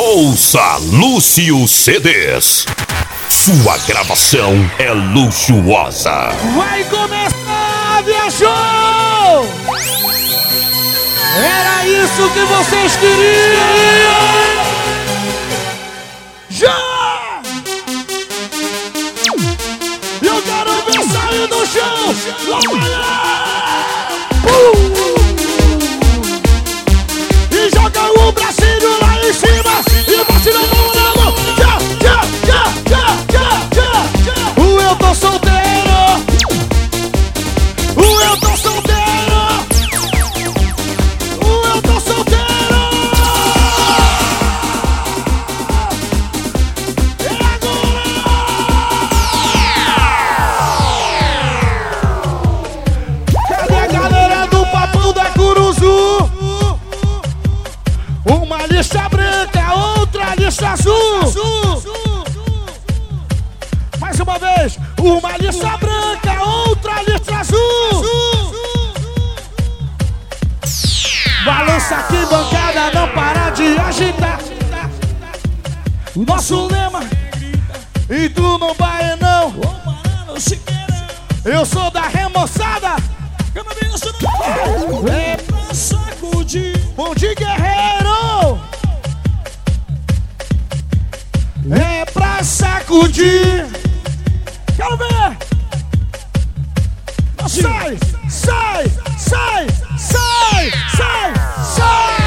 Ouça Lúcio CDs. Sua gravação é luxuosa. Vai começar, viajou! Era isso que vocês queriam! Já! Eu quero ver sair do chão! Lá lá! Uh! Já! Uma lista branca, outra lista azul. Balança aqui, bancada, não para de agitar. O nosso lema, e tu não vai não. Eu sou da remoçada. É pra sacudir. Bom dia, guerreiro. É pra sacudir. Come here. Say, say, say, say, say, say.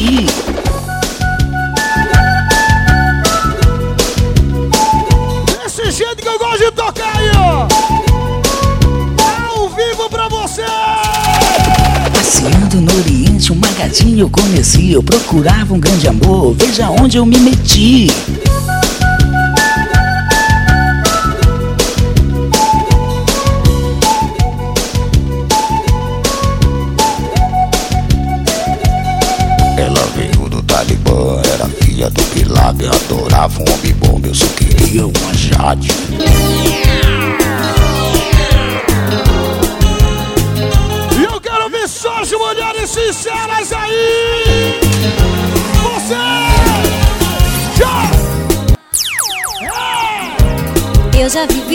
Me meti. Desse jeito que eu gosto de tocar aí, ó! Ao vivo pra você! Passeando no Oriente, um magadinho eu conheci. Eu procurava um grande amor, veja onde eu me meti. E eu quero ver só as mulheres sinceras aí! Você! Já! Eu já vivi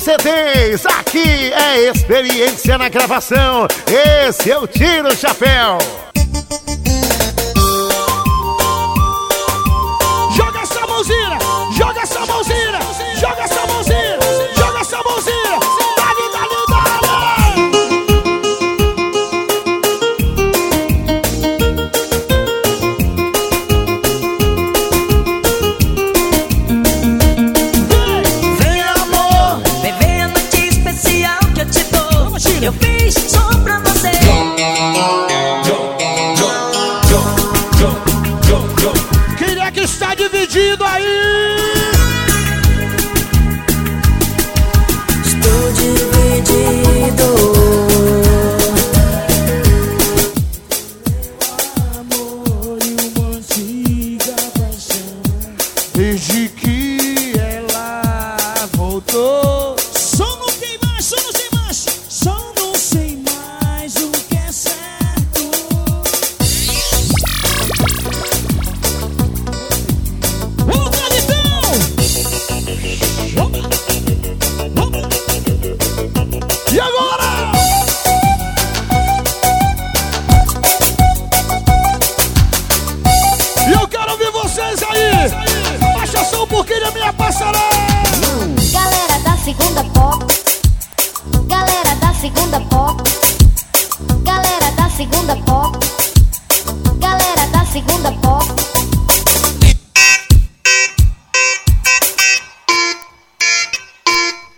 CDs. Aqui é experiência na gravação. Esse eu tiro o chapéu.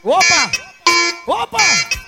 Opa! Opa!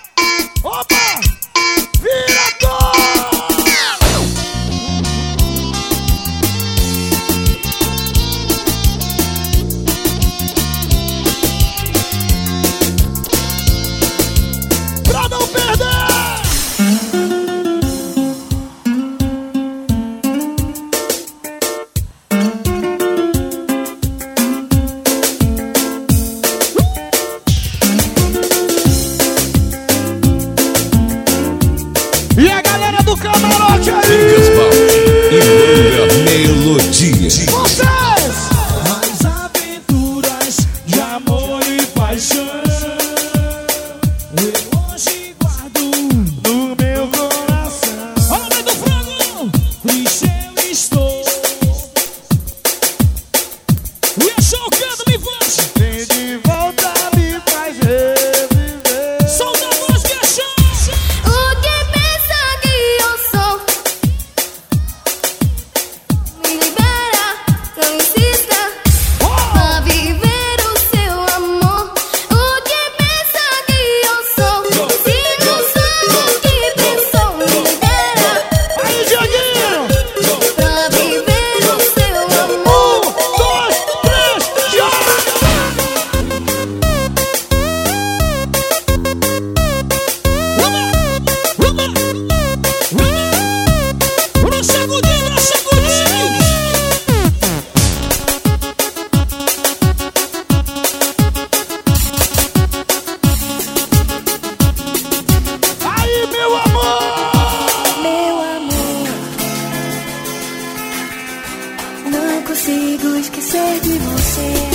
ser de você.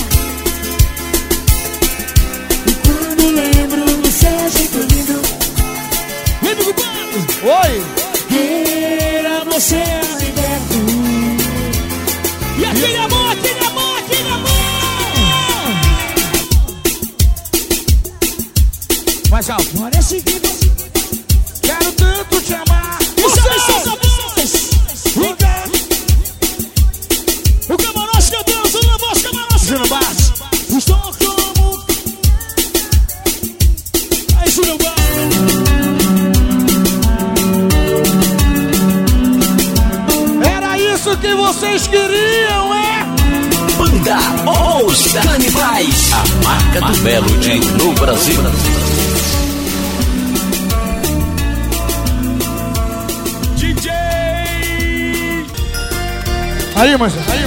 Aí, Mancha. Aí.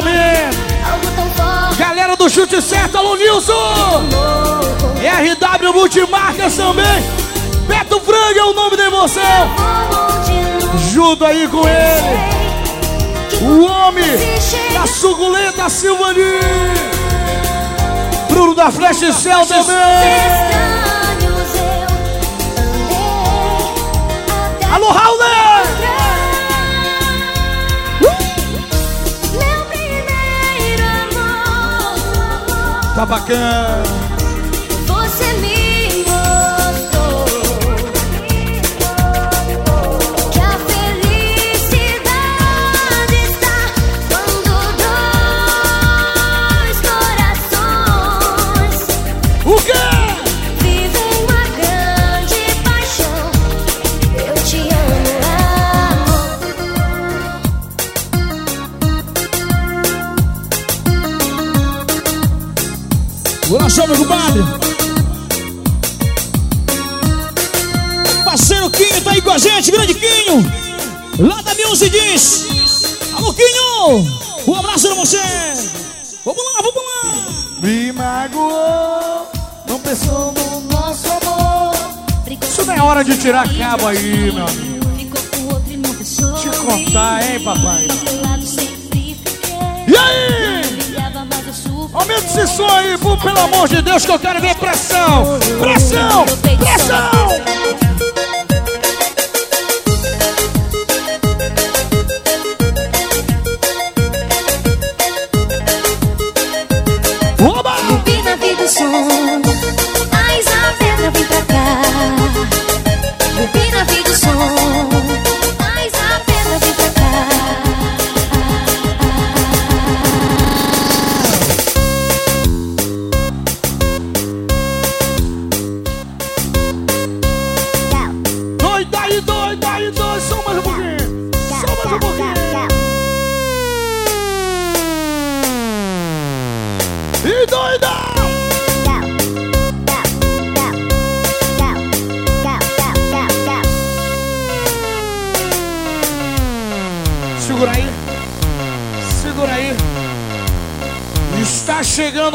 momento. Galera do Chute Certo, alô Nilson. RW Multimarcas também. Beto Frango é o nome da emoção. Junto aí com ele. O homem da suculenta Silvani. Bruno da Flash Cell também. Alô, Raul Tá bacana. Meu compadre. Parceiro Quinho tá aí com a gente, grande Quinho. Lá da Music diz. Alô, Quinho. Um abraço pra você. Vamos lá, vamos lá. Me magoou, não pensou no nosso amor. Isso não é hora de tirar cabo aí, meu amigo. Te em contar, hein, papai. E aí? Aumenta esse som aí, pelo amor de Deus, que eu quero ver pressão. Pressão, pressão.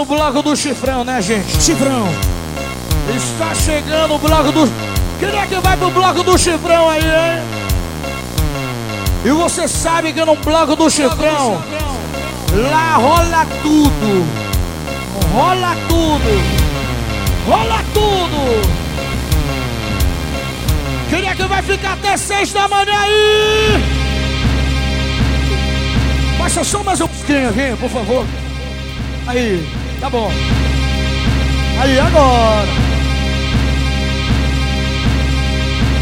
Bloco do chifrão, né, gente? Chifrão. Está chegando o bloco do. Quem é que vai pro bloco do chifrão aí, hein? E você sabe que no bloco do chifrão lá rola tudo. Rola tudo. Rola tudo. Quem é que vai ficar até seis da manhã aí? Baixa só mais um pouquinho aqui, por favor. Aí, tá bom. Aí, agora.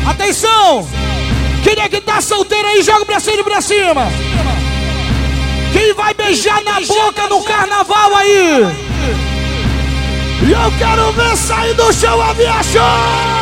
Atenção! Quem é que tá solteiro aí, joga cima e pra cima. Quem vai beijar na boca no carnaval aí? E eu quero ver sair do chão a viajar!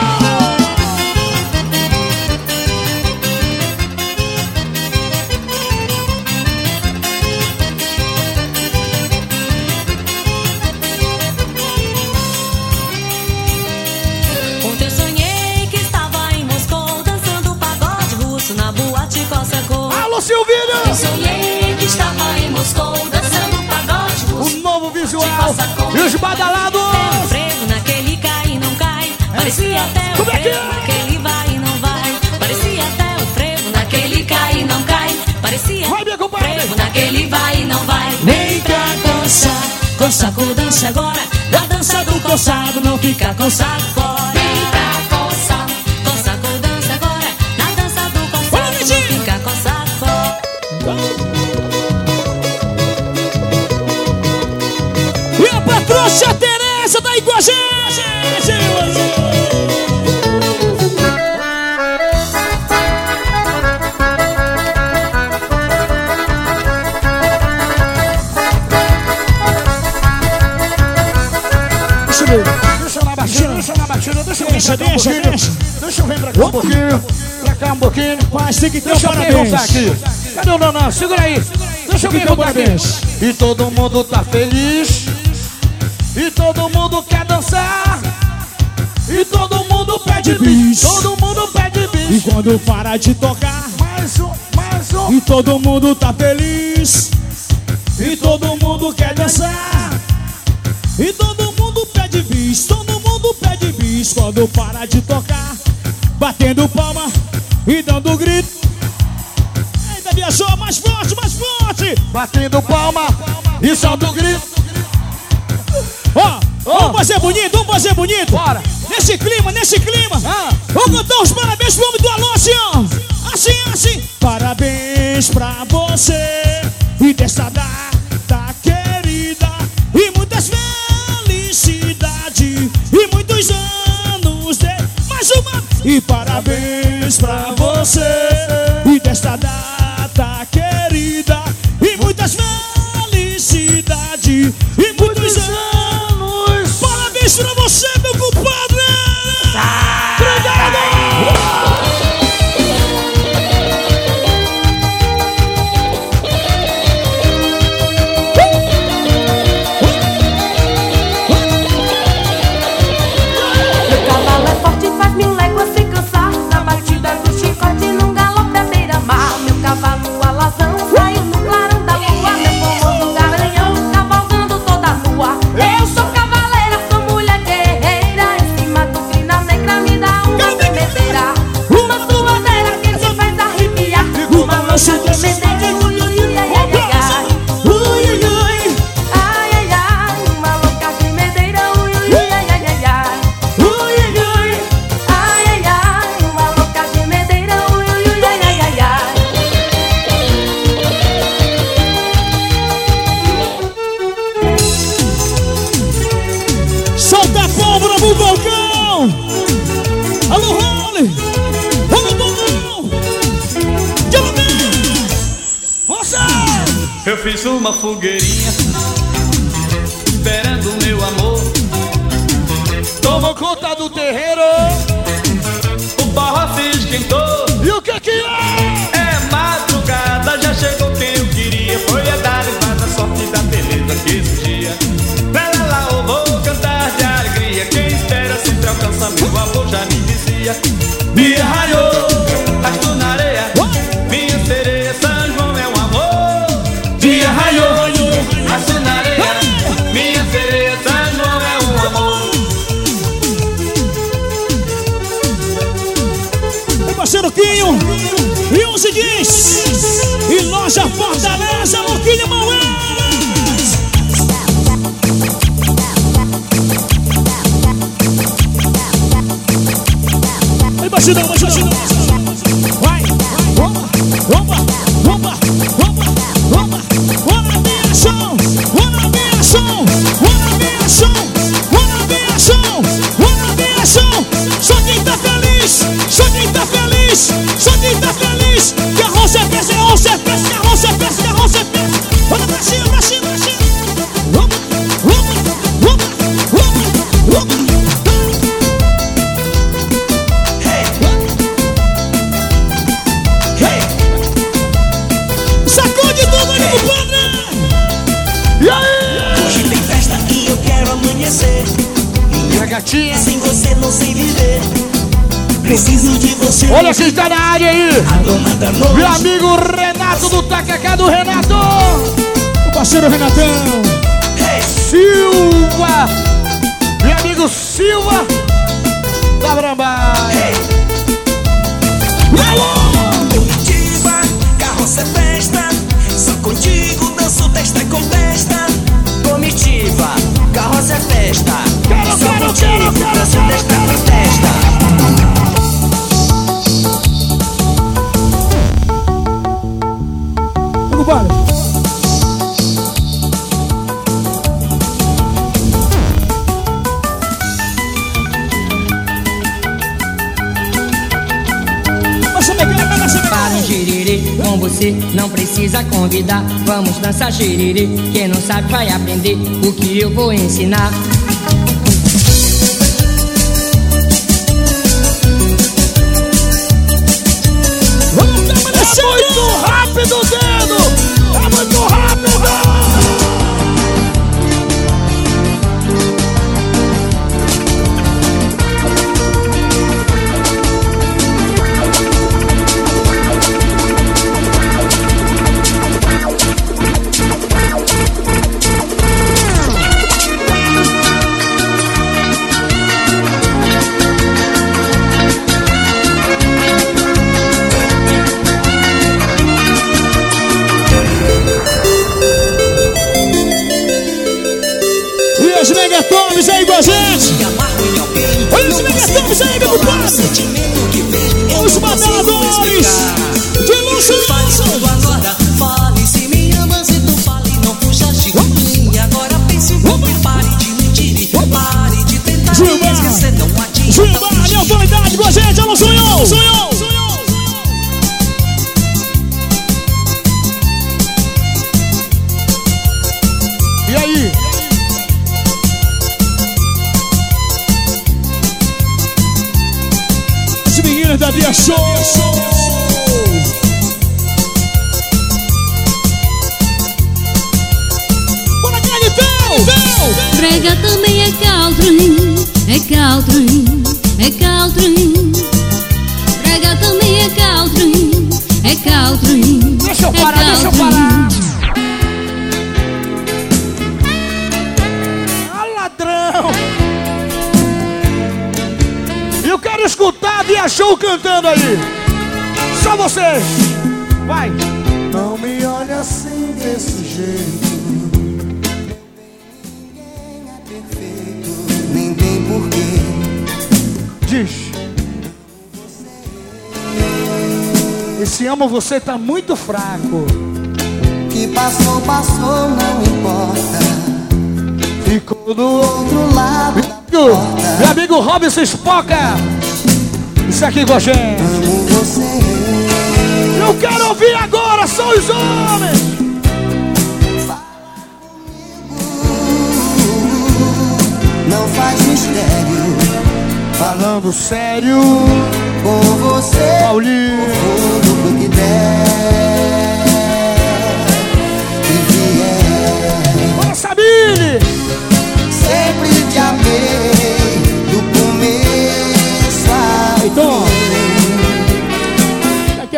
E os badalados! Até o frevo naquele cai e não cai. Parecia até o Como é que é? naquele vai e não vai. Parecia até o frevo naquele cai e não cai. Parecia Vai, minha frevo naquele vai e não vai. Vem pra dançar, coça com dança agora. Na dança do coçado, não fica coçado fora. A patroa Tereza tá aí com a gente! Deixa eu ver. Deixa eu na batida, deixa eu na batida, deixa eu Deixa, pra cá um deixa, pouquinho. deixa. Deixa eu vir pra cá um pouquinho. Pra cá um pouquinho. Mas tem que ter um Deixa eu parabéns. aqui. Cadê o Nanã? Segura aí. Deixa eu Tem que ter um perguntar aqui. parabéns. E todo mundo tá feliz. E todo mundo quer dançar. E todo mundo pede bis. Todo mundo pede E bis. quando para de tocar, Mais um, mais um. e todo mundo tá feliz. E todo mundo quer dançar. E todo mundo pede bis, todo mundo pede bis quando para de tocar. Batendo palma e dando grito. Ainda viajou mais forte, mais forte. Batendo palma e solta o grito. Vamos fazer bonito, vamos fazer bonito. Bora. Nesse clima, nesse clima. Ah. Vamos cantar os parabéns pro homem do alô, assim, ó. Assim, assim. Parabéns pra você e dessa data querida. E muitas felicidades e muitos anos de mais uma. E parabéns pra você Júnior Renatão. Silva. Meu amigo Silva. com você não precisa convidar. Vamos dançar xererê, quem não sabe vai aprender o que eu vou ensinar. povo cantando aí. Só vocês. Vai. Não me olha assim desse jeito. Ninguém é perfeito, nem tem porquê. Diz. Esse amo você tá muito fraco. Que passou, passou, não importa. Ficou do outro lado. Meu amigo, meu amigo Robson Spoca. Dança aqui com a gente. Amo você. Eu quero ouvir agora, são os homens. Não faz mistério. Falando sério. Com você. Paulinho. Tudo que der. Que vier. Bora, Sabine.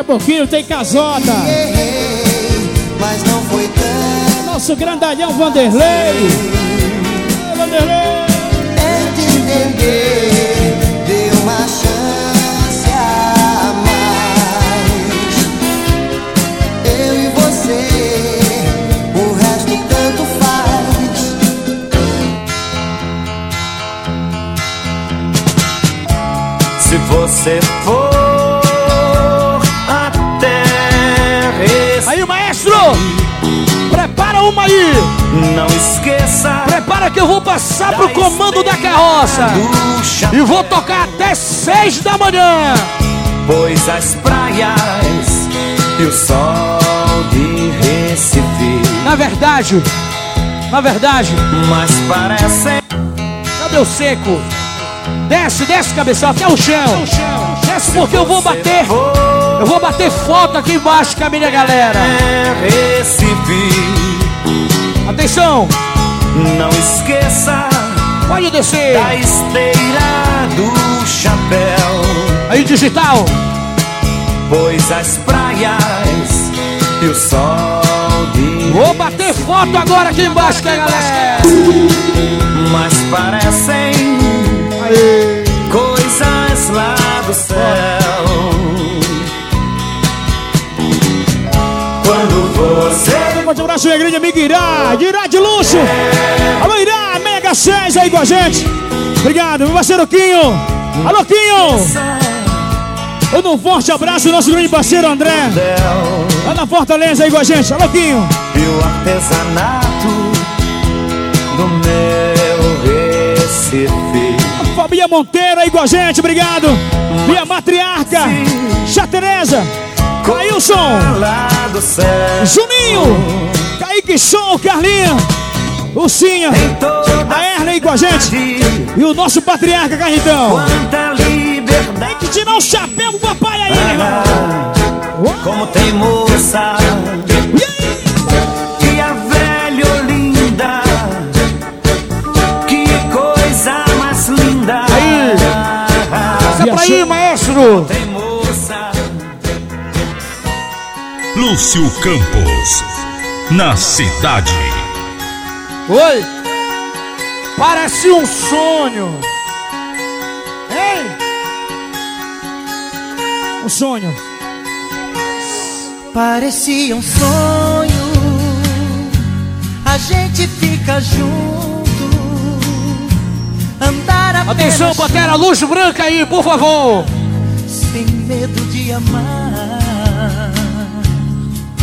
A pouquinho tem casota. Errei, mas não foi tanto. Nosso grandalhão Vanderlei. Ei, Vanderlei. É de entender, dê uma chance a mais. Eu e você, o resto tanto faz. Se você for Prepara uma aí! não esqueça Prepara que eu vou passar pro comando da carroça! E vou tocar até seis da manhã! pois as praias e o sol de Recife, Na verdade, na verdade, mas parecem cadê o seco? Desce, desce, cabeção, até o chão! Desce porque eu vou bater! Eu vou bater foto aqui embaixo com a minha galera! Recife. Atenção! Não esqueça Pode descer! da esteira do chapéu, Aí, digital! pois as praias e o sol de Vou bater foto agora aqui embaixo com a galera! mas parecem coisas lá do céu. Quando você Forte abraço, minha grande amiga Irá. de Irá de luxo. Alô, Irá, Mega 6 aí com a gente. Obrigado, meu parceiro Quinho. Alô, Quinho. Um forte abraço, nosso grande parceiro André. Lá na Fortaleza aí com a gente. Alô, Quinho. e o artesanato do meu Recife. Fabia Monteiro aí com a gente, obrigado. Minha matriarca, Chá Tereza, Cailson, do Juninho, Kaique Show, Carlinha, Lucinha, a aí com a gente. E o nosso patriarca, Carritão. Tem que tirar o chapéu pro papai aí, irmão. Como tem moça Lúcio Campos. Na cidade. Oi! Parece um sonho! Ei! Um sonho. Parecia um sonho, a gente fica junto, andar apenas Atenção, Pantera, luz branca aí, por favor! sem medo de amar.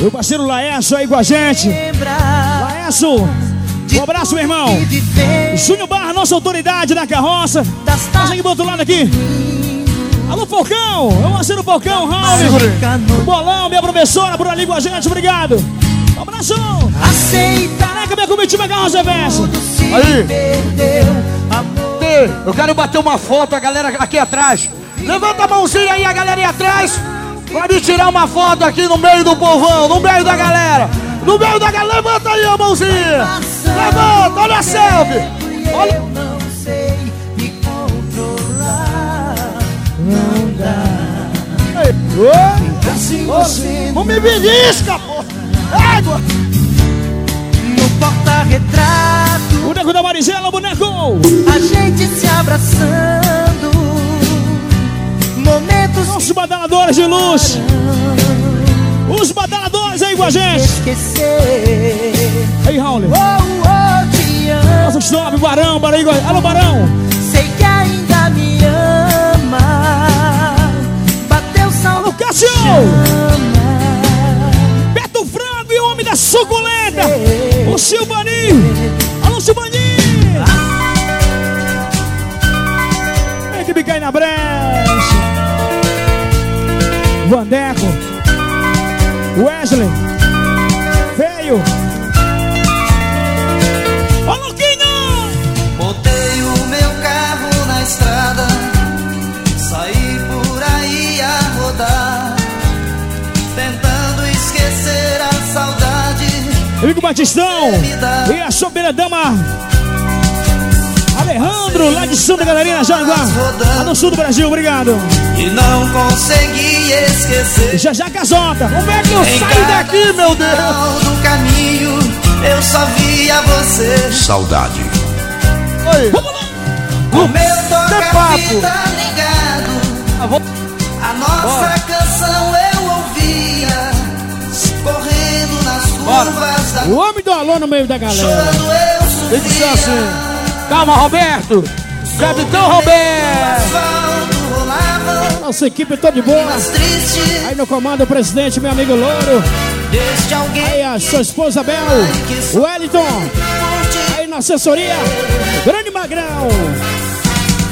Meu parceiro Laércio aí com a gente. Laércio, um abraço, meu irmão. Júnior Barra, nossa autoridade da carroça. Passa aqui do outro lado aqui. Alô, Falcão. É o parceiro Falcão, Raul. Bolão, minha professora, por ali com a gente. Obrigado. Um abraço. aceita Caraca, minha comitiva carroça verso. Aí. Eu quero bater uma foto, a galera aqui atrás. Levanta a mãozinha aí, a galera aí atrás. Me tirar uma foto aqui no meio do povão, no meio da galera. No meio da galera, levanta aí a mãozinha. Levanta, olha a selfie. Olha. eu não sei me controlar. Não dá. Ei, você Não me belisca, pô. Égua. no porta-retrato. Boneco da Marizela, boneco. A gente se abraçando, momentos Nossos badaladores de luz. Os badaladores aí com a que gente. esquecer. Aí, Raul. Oh, oh, te amo. Nosso stop, Barão, Barão. a- Alô, Barão. Sei que ainda me ama. Bateu Alô, saudade. Cássio. Beto Frango e o homem da suculenta. O. Alô, Silvaninho. Batistão e a sua primeira dama Alejandro, lá de Santa Catarina, Jaraguá, lá no sul do Brasil, obrigado. E não consegui esquecer. Já já Casota, como é que eu saio daqui, meu Deus? do caminho, eu só via você. Saudade. Oi. O meu toca-fita alô no meio da galera. Ser sofria. assim. Calma, Roberto. Capitão Roberto. Nossa equipe toda de boa. Aí no comando o presidente, meu amigo Louro. Aí a sua esposa Bel, o Wellington. Aí na assessoria, Grande Magrão.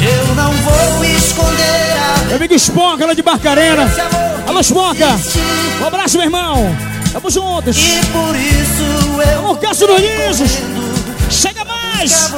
Eu não vou esconder Meu amigo Esponca, lá de Barcarena. Alô, Esponca. Um abraço, meu irmão. Tamo juntos. E por isso eu Vamos, Cássio correndo Chega mais.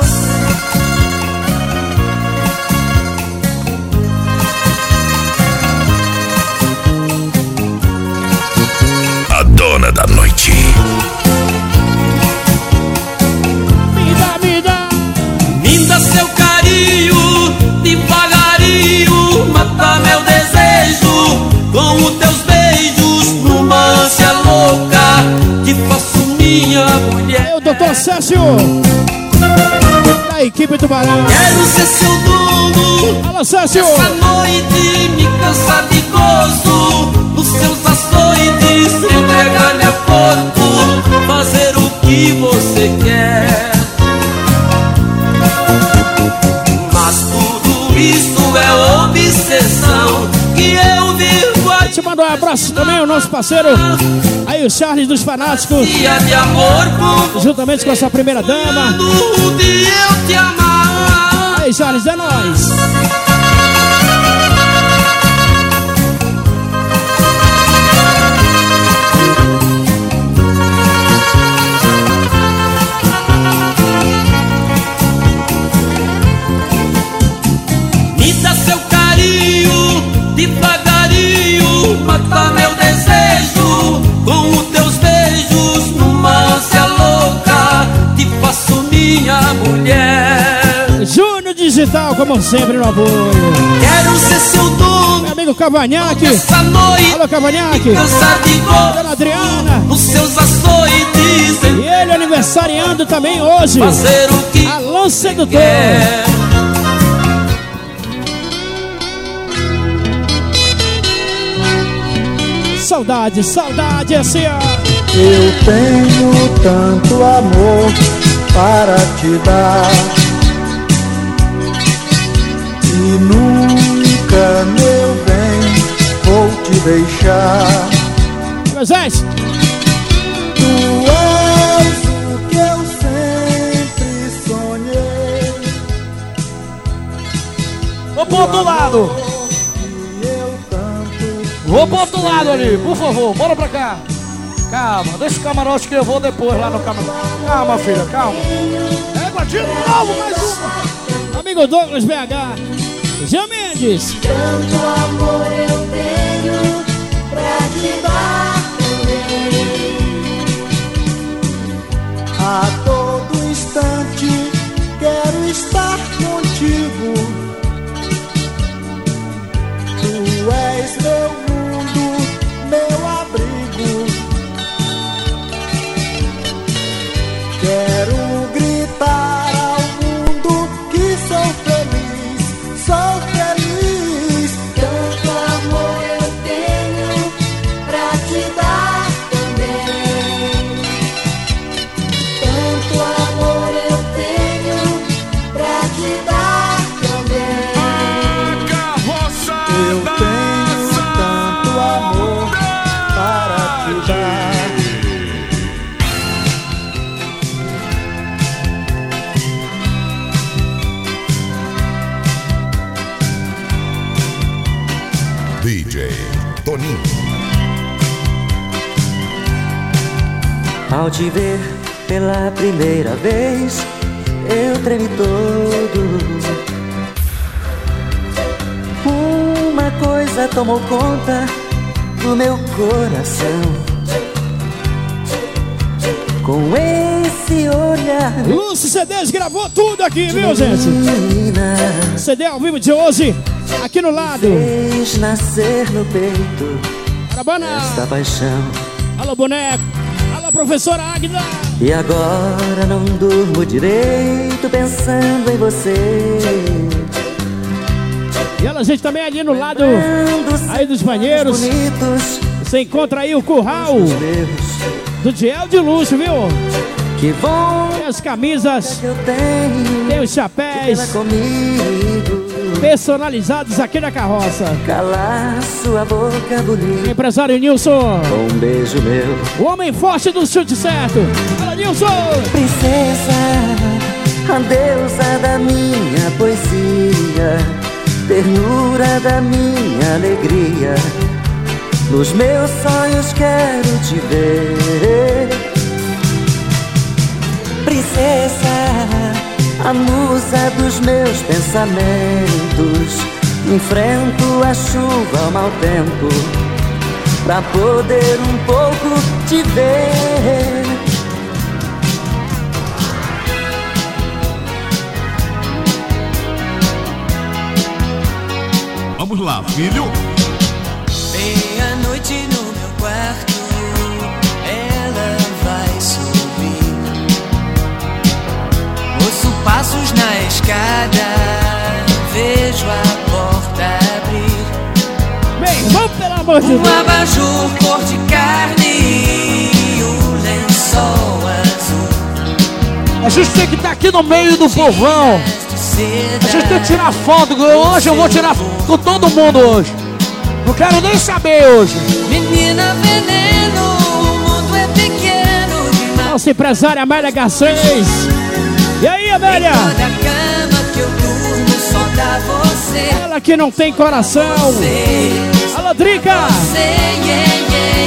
Cécio. Da equipe Tubarão. Quero ser seu dono, Alô, Cécio. essa noite me cansa de gozo, um abraço também, o nosso parceiro. Aí o Charles dos Fanáticos. Juntamente com a sua primeira dama. Aí, Charles, é nóis. Como sempre, no apoio. Quero ser seu dono Meu amigo Cavanhaque. essa noite, Alô, Cavanhaque. Dona gozo, Adriana. nos seus açoites, E ele aniversariando também hoje. fazer o que Alô, sedutor. quer. Saudade, saudade, assim, ó. Eu tenho tanto amor para te dar deixar Moisés, Tu és o que eu sempre sonhei Vou pro outro lado. Vou pro outro lado ali, por favor. Bora pra cá. Calma, deixa o camarote que eu vou depois lá no camarote. Calma, filha, calma. Égua de novo, mais uma. amigo Douglas BH. Jean Mendes. Tanto amor eu A todo instante quero estar contigo. Tu és meu te ver pela primeira vez, eu tremi todo. Uma coisa tomou conta do meu coração. com esse olhar. Lúcio CDs gravou tudo aqui, viu, gente? CD ao vivo de hoje, aqui no lado. Fez nascer no peito Carabana. esta paixão. Alô, boneco. Professora Águida. E agora não durmo direito pensando em você. E ela, gente, também ali no lado aí dos banheiros. Você encontra aí o curral do Diel de luxo, viu? Que bom Tem as camisas, tem os chapéus personalizados aqui na carroça. calar sua boca bonita. Empresário Nilson, Um beijo meu. o homem forte do chute certo. Fala, Nilson! Princesa, a deusa da minha poesia, ternura da minha alegria. Nos meus sonhos quero te ver. Princesa, a musa dos meus pensamentos. Enfrento a chuva ao mau tempo, pra poder um pouco te ver. Vamos lá, filho. Passos na escada, vejo a porta abrir. Bem, vamos pelo amor de Um Deus. abajur cor de carne e um lençol azul. A gente tem que estar aqui no meio do povão. A gente tem que tirar foto. Hoje eu vou tirar foto com todo mundo hoje. Não quero nem saber hoje. Menina veneno, o mundo é pequeno demais. Nossa empresária Amélia Garcês. Toda cama que. Ela que não tem coração. Alô, Drica.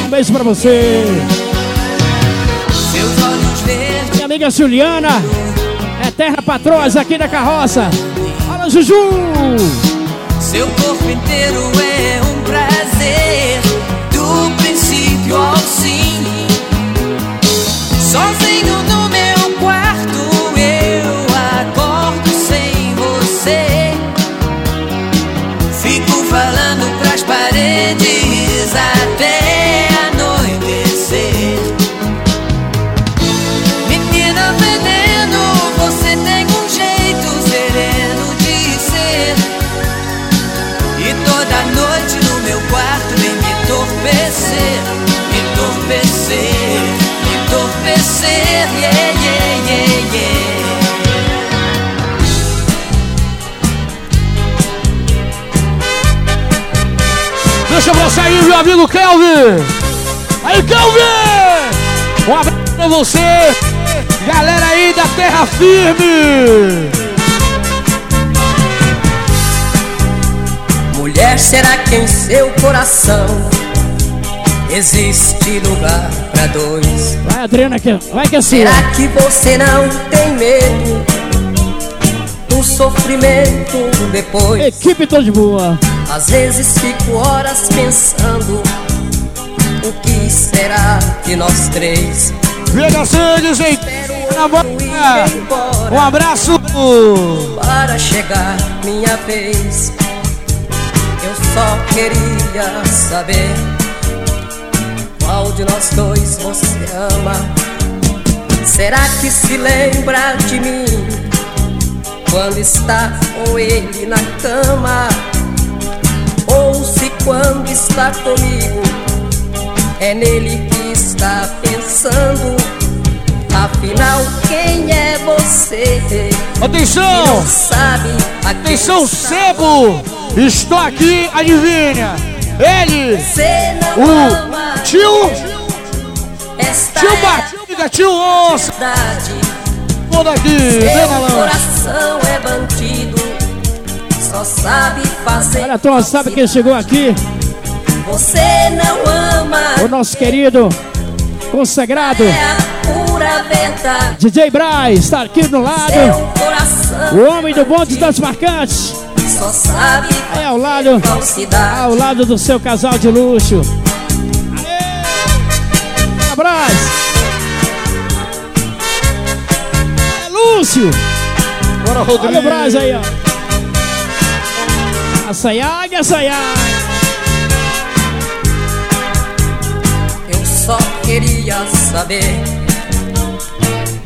Um beijo pra você. Seus olhos verdes. Minha amiga Juliana. Eterna patroas aqui da carroça. Fala, Juju. Seu corpo inteiro é um prazer, do princípio ao fim. Sozinho entorpecer, yeah, yeah, yeah, yeah. Deixa eu você aí, meu amigo Kelvin. Aí, Kelvin. Um abraço pra você. Galera aí da Terra Firme. Mulher, será que em seu coração existe lugar dois? Vai, Adriana, que, vai que é sua. Será que você não tem medo do sofrimento depois? Equipe toda de boa. Às vezes fico horas pensando o que será de nós três. Vega Sandes na boca. Um abraço. Para chegar minha vez, eu só queria saber qual de nós dois você ama. Será que se lembra de mim quando está com ele na cama? Ou se quando está comigo é nele que está pensando? Afinal, quem é você? Atenção! Atenção, sebo. Estou aqui, adivinha. Ele, o tio, tio é Batista, tio Onça. aqui, vem malandro. coração é bandido, só sabe fazer. Olha, Tom, sabe quem chegou aqui? Você não ama, O nosso querido consagrado é. DJ Braz, está aqui no lado. O homem do bonde das marcantes. Só sabe É ao lado, falsidade. ao lado do seu casal de luxo. Aê! Braz! Lúcio. Bora, Rodrigo. Olha o Braz aí, ó. Açaiag, açaiag. Eu só queria saber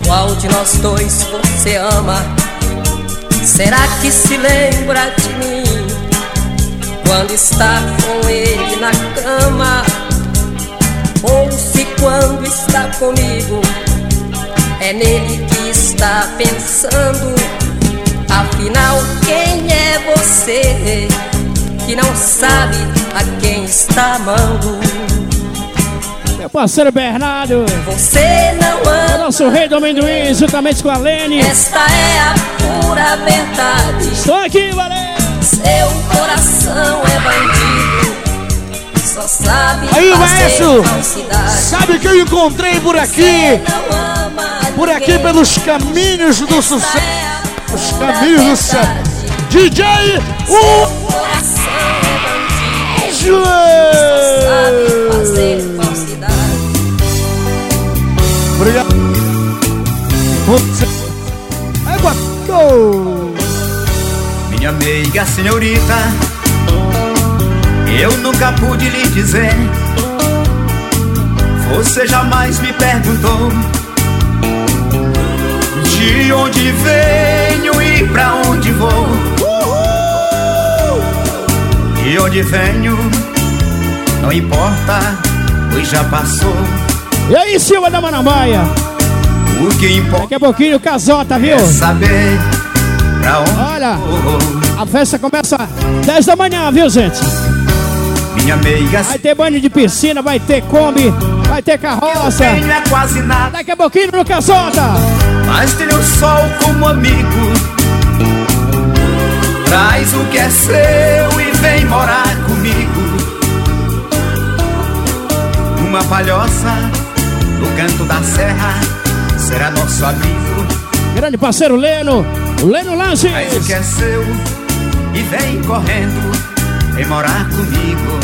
qual de nós dois você ama. Será que se lembra de mim quando está com ele na cama? Ou se quando está comigo é nele que está pensando? Afinal, quem é você que não sabe a quem está amando? Meu parceiro Bernardo. Você não ama. Nosso rei do amendoim, juntamente com a Lene. Esta é a pura verdade. Estou aqui, valeu! Seu coração é bandido. Só sabe Aí, fazer maestro, falsidade. sabe que eu encontrei por aqui? Por aqui pelos caminhos do sucesso. Os caminhos do sucesso. DJ o Sabe fazer Obrigado. Você... Minha meiga senhorita, eu nunca pude lhe dizer. Você jamais me perguntou de onde venho e pra onde vou. De onde venho, não importa, pois já passou. E aí, Silva da Manambaia? O que importa Daqui a pouquinho, casota, viu? é saber pra onde Olha, a festa começa às 10 da manhã, viu, gente? Minha meiga Vai ter banho de piscina, vai ter Kombi, vai ter carroça. Tenho é quase nada, Daqui a pouquinho no casota. mas tenho o sol como amigo. Traz o que é seu e vem morar comigo. Uma palhoça no canto da serra será nosso amigo. Grande parceiro Leno, Leno Lanches. Traz o que é seu e vem correndo, vem morar comigo.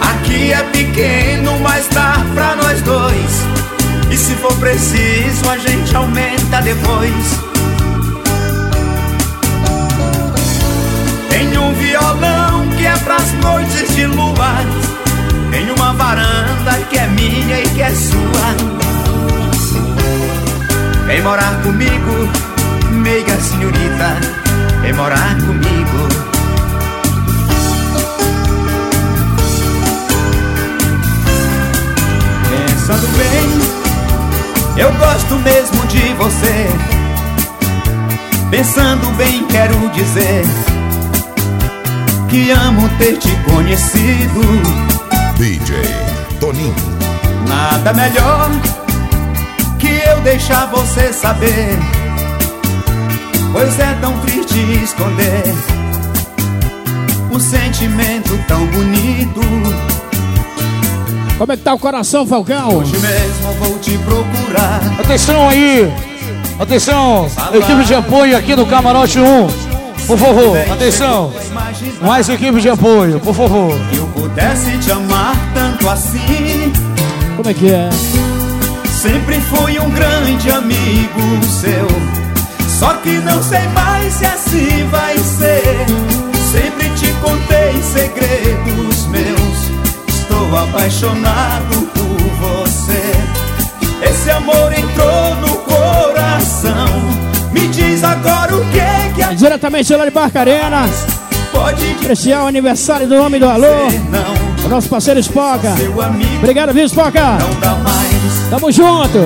Aqui é pequeno, mas dá pra nós dois. E se for preciso, a gente aumenta depois. Tem um violão que é pras noites de lua. Tem uma varanda que é minha e que é sua. Vem morar comigo, meiga senhorita. Vem morar comigo. Pensando bem, eu gosto mesmo de você. Pensando bem, quero dizer que amo ter te conhecido. DJ Toninho. Nada melhor que eu deixar você saber. Pois é tão triste esconder um sentimento tão bonito. Como é que tá o coração, Falcão? Hoje mesmo vou te procurar. Atenção aí. Atenção. Equipe de apoio aqui no Camarote 1. Por favor, atenção. Mais equipe de apoio, por favor. Eu pudesse te amar tanto assim. Como é que é? Sempre fui um grande amigo seu. Só que não sei mais se assim vai ser. Sempre te contei segredos meus. Estou apaixonado Diretamente lá de Barcarena. pode Especial aniversário do Homem do Alô. O nosso parceiro Spoca. seu amigo Obrigado, viu, Spoca? não dá mais. Tamo junto.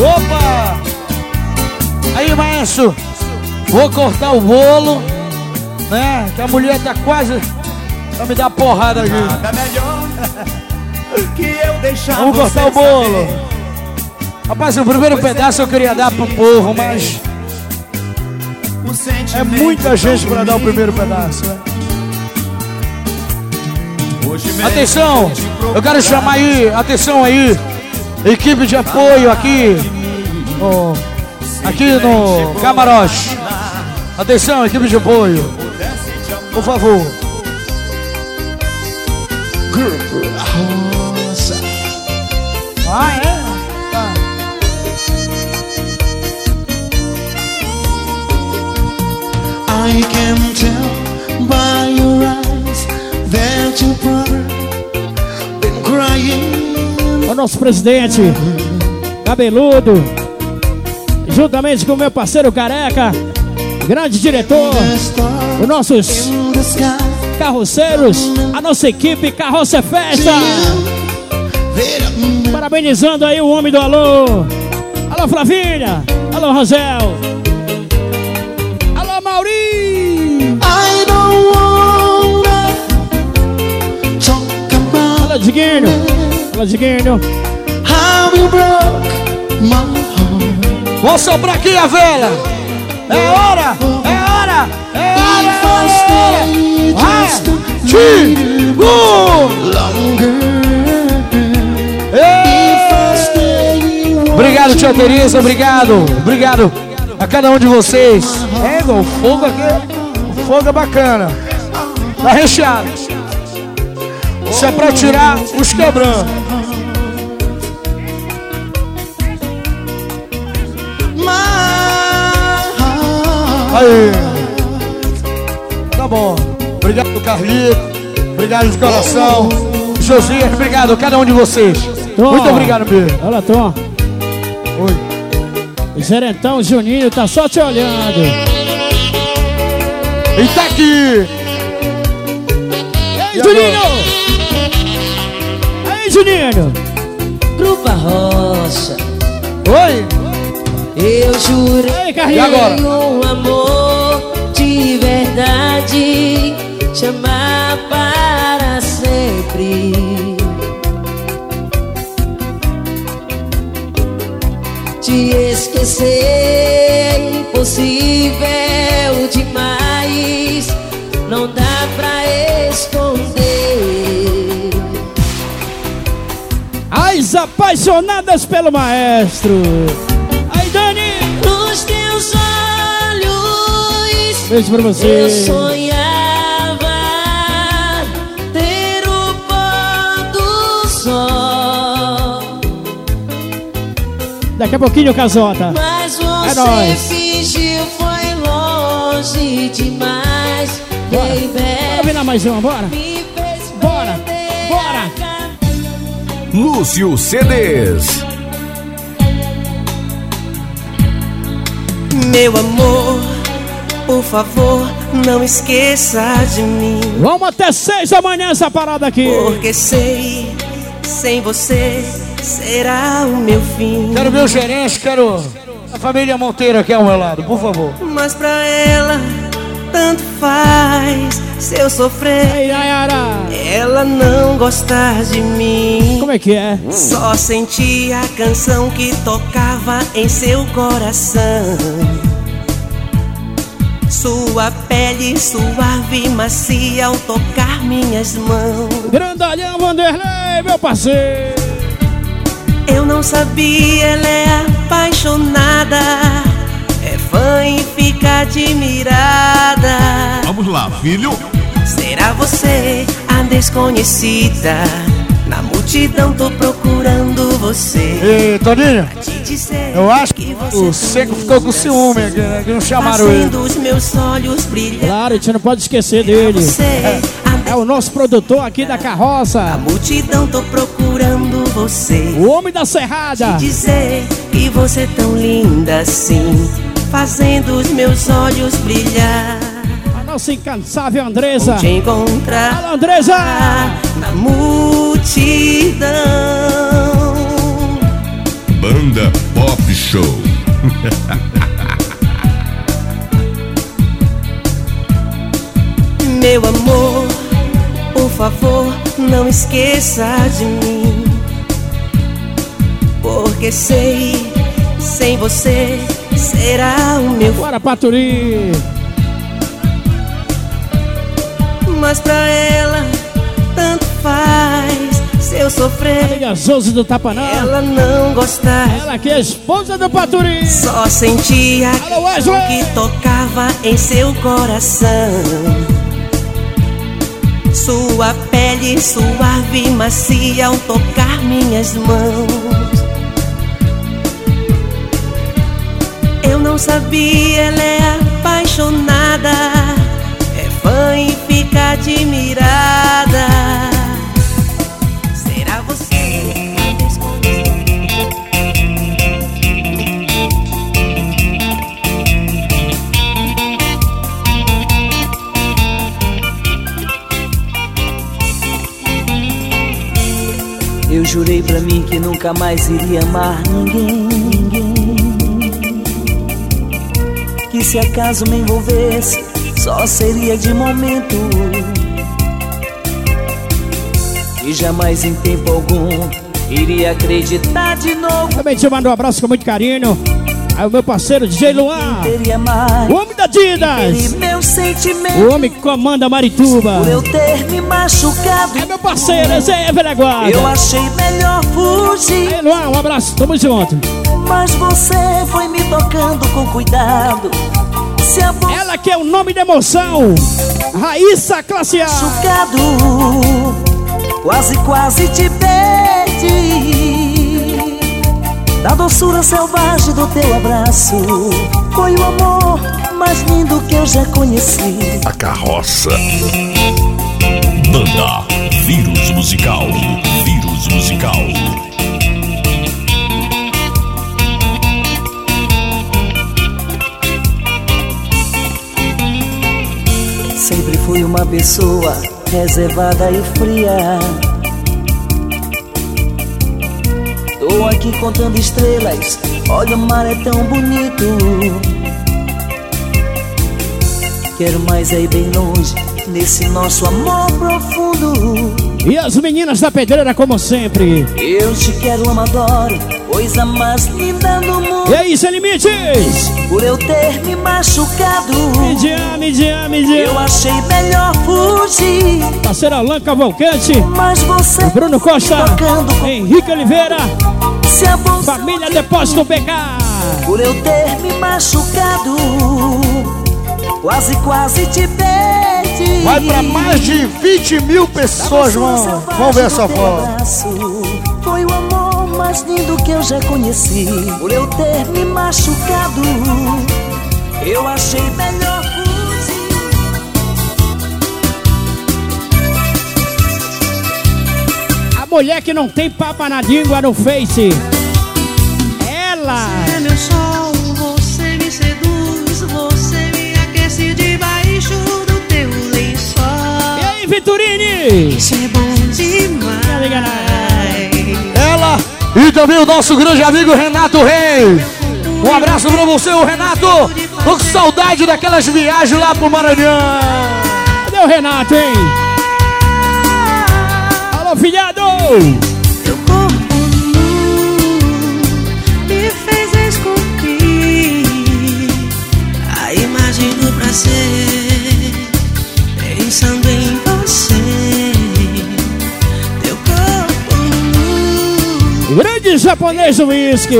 Opa! Aí, maestro, vou cortar o bolo, né? Que a mulher tá quase pra me dar porrada aqui. Nada melhor que eu deixar Vamos cortar o bolo. saber. Rapaz, o primeiro pedaço eu queria dar pro povo, mas é muita gente pra dar o primeiro pedaço. né? Atenção, eu quero chamar aí, atenção aí, equipe de apoio aqui, no, aqui no camarote. Atenção, equipe de apoio, por favor. É? I can tell by your eyes that your brother been crying. O nosso presidente, cabeludo, juntamente com o meu parceiro careca, grande diretor, os nossos carroceiros, a nossa equipe Carroça é Festa. Parabenizando aí o homem do alô. Alô, Flavinha. Alô, Rosel. Alô, Mauri. I don't wanna talk about Alô, Diguinho. Alô, Diguinho. how you broke my heart. Vou soprar aqui a vela. É hora, é hora, é hora. If I stay just a Tigo. longer. Obrigado, tia Tereza, obrigado, obrigado a cada um de vocês. É, igual, o fogo aqui, o fogo é bacana. Tá recheado. Isso é pra tirar os quebrando. Aí. Tá bom. Obrigado, Carlito. Obrigado de coração. Josias, obrigado a cada um de vocês. Muito obrigado, mesmo. Olha, Tom. Oi. Gerentão Juninho tá só te olhando. E tá aqui. Ei, Juninho! Aí, Juninho! Grupo Rocha. Oi! Eu jurei Ei. E agora? um amor de verdade te amar para sempre. Te esquecer é impossível demais, não dá pra esconder. As apaixonadas pelo maestro. Aí, Dani! Nos teus olhos Beijo pra você. eu sonhava Daqui a pouquinho, Casota. mas É você nóis. fingiu foi longe demais, baby. Bora virar mais uma, bora? Bora, bora. Lúcio CDs. Meu amor, por favor, não esqueça de mim. Vamos até seis da manhã essa parada aqui. Porque sei, sem você será o meu fim. Quero ver o gerente, quero a família Monteiro aqui ao meu lado, por favor. Mas pra ela, tanto faz se eu sofrer. Ela não gostar de mim. Como é que é? Só senti a canção que tocava em seu coração. Sua pele suave e macia ao tocar minhas mãos. Grandalhão Vanderlei, meu parceiro. Eu não sabia, ela é apaixonada. É fã e fica admirada. Vamos lá, filho. Será você a desconhecida? Na multidão tô procurando você. Ei, Toninho, eu acho que o Seco ficou com ciúme aqui, né? Que não chamaram ele. fazendo os meus olhos brilhar. Claro, a gente não pode esquecer dele. É, é o nosso produtor aqui da carroça. Multidão tô procurando você. O homem da serrada. Dizer que você é tão linda assim, fazendo os meus olhos brilhar. A nossa incansável Andresa. Te encontrar Alô, Andresa! na multidão. Banda Pop Show. Meu amor, favor, não esqueça de mim. Porque sei, sem você será o meu Bora, Paturi! Mas pra ela, tanto faz se eu sofrer. Amiga do Tapanã. Ela não gostar. Ela que é esposa do Paturi. Só sentia Alô, que tocava em seu coração. Sua pele suave e macia ao tocar minhas mãos. Eu não sabia, ela é apaixonada, é fã e fica admirada. Jurei pra mim que nunca mais iria amar ninguém, ninguém. Que se acaso me envolvesse, só seria de momento. E jamais em tempo algum iria acreditar de novo. Também te mando um abraço com muito carinho. Aí o meu parceiro DJ Luan. O homem da Didas. Sentimento. O homem que comanda Marituba. Por eu ter me machucado. É meu parceiro, Zé Velha Guarda. Eu achei melhor fugir. Aí, Luan, um abraço, tamo junto. Mas você foi me tocando com cuidado. Ela que é o nome da emoção. Raíssa Classe A. Machucado. Quase, quase te perdi. Da doçura selvagem do teu abraço. Foi o amor mais lindo que eu já conheci. A carroça. Banda Vírus Musical. Vírus Musical. Sempre fui uma pessoa reservada e fria. Tô aqui contando estrelas, olha o mar é tão bonito. Quero mais é ir bem longe, nesse nosso amor profundo. E as meninas da pedreira, como sempre. Eu te quero, amo, adoro, coisa mais linda do mundo. E aí, sem limites? Por eu ter me machucado. Midian, Midian, Midian. Eu achei melhor fugir. Parceiro Alan Cavalcante. Mas você. Bruno Costa. com... Henrique Oliveira. Se a Família Depósito BK. Por eu ter me machucado. Quase, quase te perdi. Vai pra mais de 20 mil pessoas, mano. Vamos ver essa foto. Foi o amor mais lindo que eu já conheci. Por eu ter me machucado, eu achei melhor fugir. A mulher que não tem papa na língua no Face. Também o nosso grande amigo Renato Reis. Um abraço pra você, o Renato. Tô com saudade daquelas viagens lá pro Maranhão. Cadê o Renato, hein? Alô, filhado! Japonês do whisky.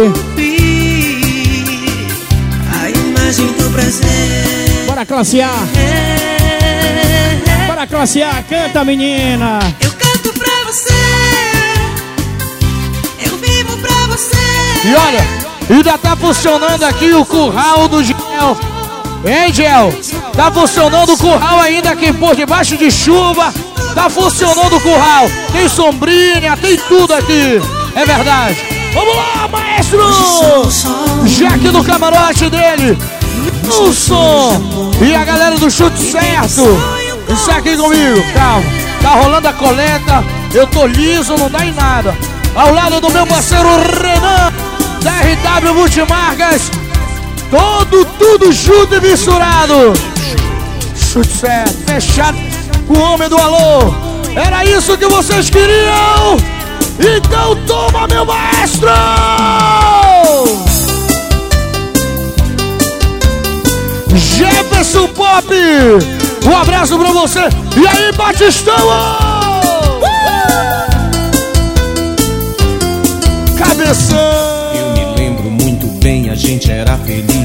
a imagem do prazer. Bora, classe A. Bora, classe A. Canta, menina. Eu canto pra você, eu vivo pra você. E olha, ainda tá funcionando aqui o curral do Gel. Hein, Gel? Tá funcionando o curral ainda aqui por debaixo de chuva. Tá funcionando o curral. Tem sombrinha, tem tudo aqui. É verdade. Vamos lá, maestro! Já aqui no camarote dele. Nilson! E a galera do chute certo. Isso aqui comigo, calma. Tá rolando a coleta. Eu tô liso, não dá em nada. Ao lado do meu parceiro Renan, da RW Multimarcas. Todo, tudo junto e misturado. Chute certo, fechado com o homem do alô. Era isso que vocês queriam? Então toma, meu maestro! Jefferson Pop! Um abraço pra você! E aí, Batistão! Cabeção! Eu me lembro muito bem, a gente era feliz.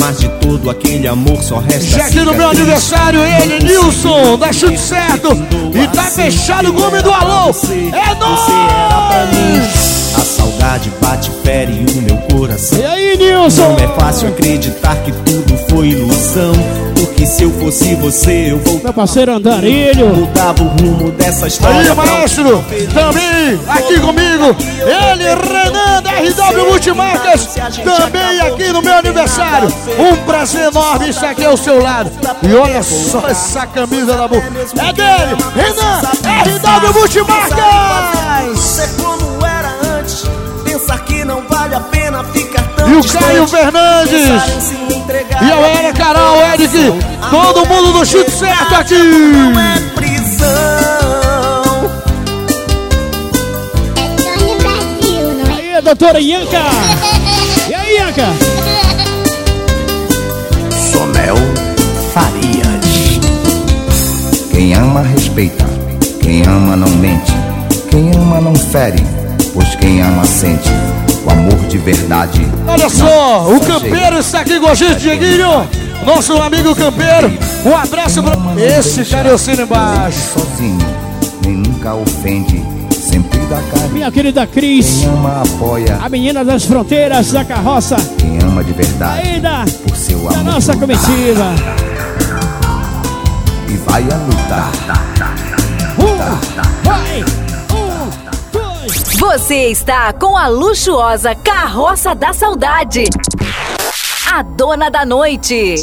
Mas de todo aquele amor só resta aqui no meu aniversário, ele, Nilson, da Chute Certo. E tá fechado o Gume do Alô. É nóis! A saudade bate, fere o meu coração. E aí, Nilson? Não é fácil acreditar que tudo foi ilusão. Porque se eu fosse você, eu vou. Meu parceiro Andarilho. Mudava o rumo dessa história. Aí, maestro, também aqui comigo, ele, Renan da RW Multimarcas, também aqui no meu aniversário. Um prazer enorme estar aqui ao seu lado. E olha só essa camisa da boca. É dele, Renan, RW Multimarcas. E o. Caio Fernandes. E a Ana Carol, Eric, todo mundo do chute certo aqui. prisão. Aí, doutora Ianca. E aí, Ianca? Sonel Farias. Quem ama, respeita. Quem ama, não mente. Quem ama, não fere. Pois quem ama, sente. O amor de verdade. Olha só, o campeiro está aqui com a gente, Dieguinho. Nosso amigo campeiro. Um abraço pra esse cariocinho embaixo. Sozinho, nem nunca ofende. Sempre dá carinho. Minha querida Cris. Quem ama, apoia. A menina das fronteiras da carroça. Quem ama de verdade. Ainda Por seu da amor. nossa lutar. comitiva. E vai a lutar. Vai! Você está com a luxuosa Carroça da Saudade. A dona da noite.